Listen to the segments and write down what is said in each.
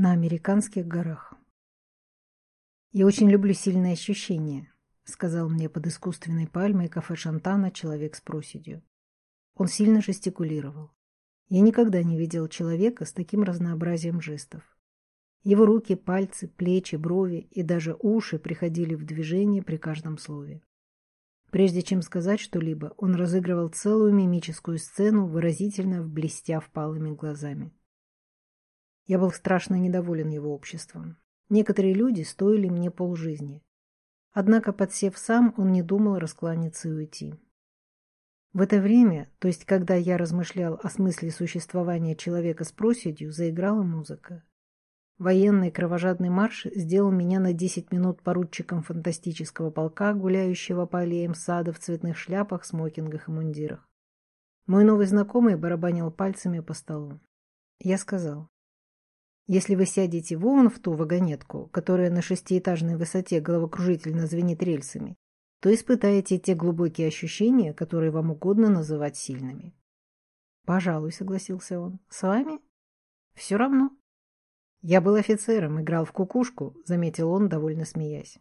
на американских горах. «Я очень люблю сильные ощущения», — сказал мне под искусственной пальмой кафе Шантана человек с проседью. Он сильно жестикулировал. Я никогда не видел человека с таким разнообразием жестов. Его руки, пальцы, плечи, брови и даже уши приходили в движение при каждом слове. Прежде чем сказать что-либо, он разыгрывал целую мимическую сцену, выразительно блестя впалыми глазами. Я был страшно недоволен его обществом. Некоторые люди стоили мне полжизни. Однако, подсев сам, он не думал раскланяться и уйти. В это время, то есть когда я размышлял о смысле существования человека с проседью, заиграла музыка. Военный кровожадный марш сделал меня на десять минут поручиком фантастического полка, гуляющего по аллеям сада в цветных шляпах, смокингах и мундирах. Мой новый знакомый барабанил пальцами по столу. Я сказал, если вы сядете вон в ту вагонетку, которая на шестиэтажной высоте головокружительно звенит рельсами, то испытаете те глубокие ощущения, которые вам угодно называть сильными. «Пожалуй», — согласился он. «С вами?» «Все равно». «Я был офицером, играл в кукушку», — заметил он, довольно смеясь.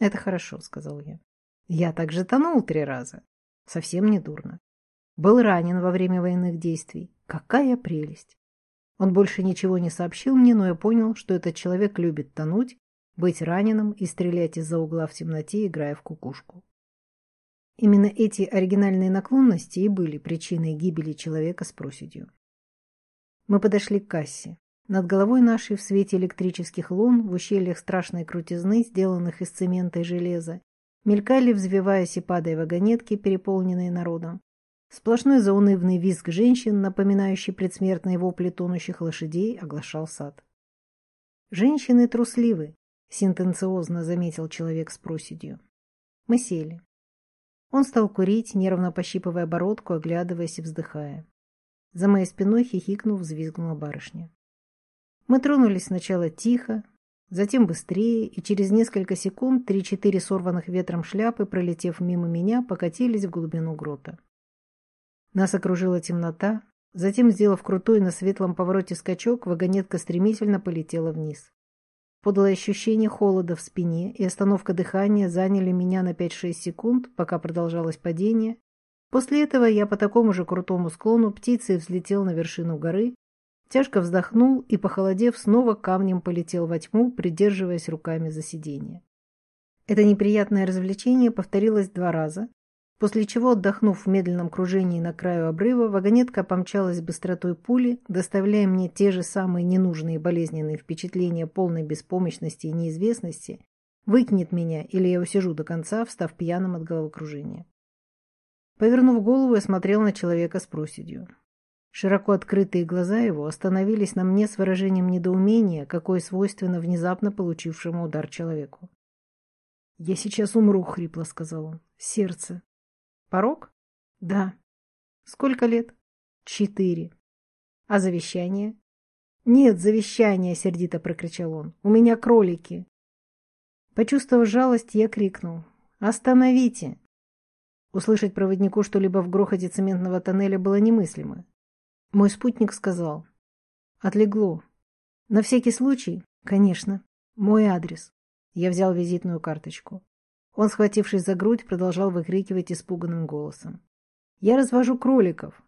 «Это хорошо», — сказал я. «Я также тонул три раза. Совсем не дурно. Был ранен во время военных действий. Какая прелесть! Он больше ничего не сообщил мне, но я понял, что этот человек любит тонуть, быть раненым и стрелять из-за угла в темноте, играя в кукушку. Именно эти оригинальные наклонности и были причиной гибели человека с проседью. Мы подошли к кассе. Над головой нашей в свете электрических лун, в ущельях страшной крутизны, сделанных из цемента и железа, мелькали, взвиваясь и падая вагонетки, переполненные народом. Сплошной заунывный визг женщин, напоминающий предсмертные вопли тонущих лошадей, оглашал сад. «Женщины трусливы», — сентенциозно заметил человек с проседью. Мы сели. Он стал курить, нервно пощипывая бородку, оглядываясь и вздыхая. За моей спиной хихикнув, взвизгнула барышня. Мы тронулись сначала тихо, затем быстрее, и через несколько секунд три-четыре сорванных ветром шляпы, пролетев мимо меня, покатились в глубину грота. Нас окружила темнота. Затем, сделав крутой на светлом повороте скачок, вагонетка стремительно полетела вниз. Подлое ощущение холода в спине и остановка дыхания заняли меня на 5-6 секунд, пока продолжалось падение. После этого я по такому же крутому склону птицей взлетел на вершину горы, тяжко вздохнул и, похолодев, снова камнем полетел во тьму, придерживаясь руками за сиденье. Это неприятное развлечение повторилось два раза, После чего, отдохнув в медленном кружении на краю обрыва, вагонетка помчалась быстротой пули, доставляя мне те же самые ненужные болезненные впечатления полной беспомощности и неизвестности, выкинет меня или я усижу до конца, встав пьяным от головокружения. Повернув голову, я смотрел на человека с проседью. Широко открытые глаза его остановились на мне с выражением недоумения, какое свойственно внезапно получившему удар человеку. «Я сейчас умру», — хрипло сказал он. «Сердце. Порог? Да. Сколько лет? Четыре. А завещание? Нет завещания, сердито прокричал он. У меня кролики. Почувствовав жалость, я крикнул. Остановите! Услышать проводнику что-либо в грохоте цементного тоннеля было немыслимо. Мой спутник сказал. Отлегло. На всякий случай, конечно, мой адрес. Я взял визитную карточку. Он, схватившись за грудь, продолжал выкрикивать испуганным голосом. «Я развожу кроликов!»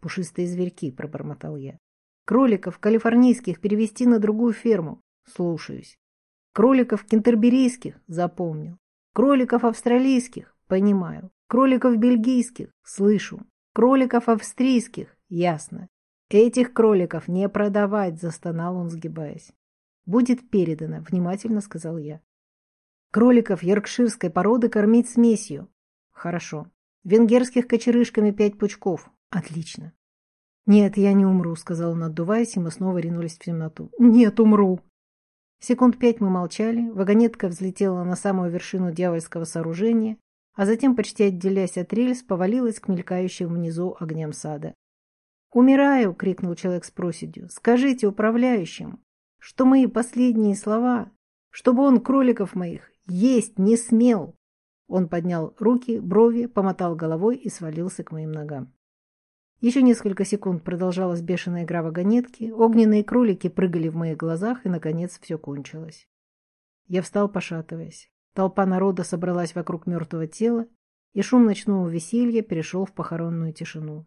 «Пушистые зверьки», — пробормотал я. «Кроликов калифорнийских перевести на другую ферму?» «Слушаюсь». «Кроликов кентерберийских?» «Запомнил». «Кроликов австралийских?» «Понимаю». «Кроликов бельгийских?» «Слышу». «Кроликов австрийских?» «Ясно». «Этих кроликов не продавать!» — застонал он, сгибаясь. «Будет передано», — внимательно сказал я. Кроликов йоркширской породы кормить смесью. Хорошо. Венгерских кочерышками пять пучков. Отлично. Нет, я не умру, сказал он, отдуваясь, и мы снова ринулись в темноту. Нет, умру. Секунд пять мы молчали, вагонетка взлетела на самую вершину дьявольского сооружения, а затем, почти отделяясь от рельс, повалилась к мелькающим внизу огням сада. «Умираю!» — крикнул человек с проседью. «Скажите управляющим, что мои последние слова, чтобы он кроликов моих есть не смел. Он поднял руки, брови, помотал головой и свалился к моим ногам. Еще несколько секунд продолжалась бешеная игра вагонетки, огненные кролики прыгали в моих глазах, и, наконец, все кончилось. Я встал, пошатываясь. Толпа народа собралась вокруг мертвого тела, и шум ночного веселья перешел в похоронную тишину.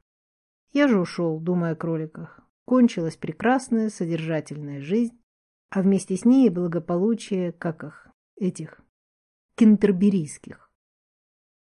Я же ушел, думая о кроликах. Кончилась прекрасная, содержательная жизнь, а вместе с ней и благополучие, как их, этих, кентерберийских.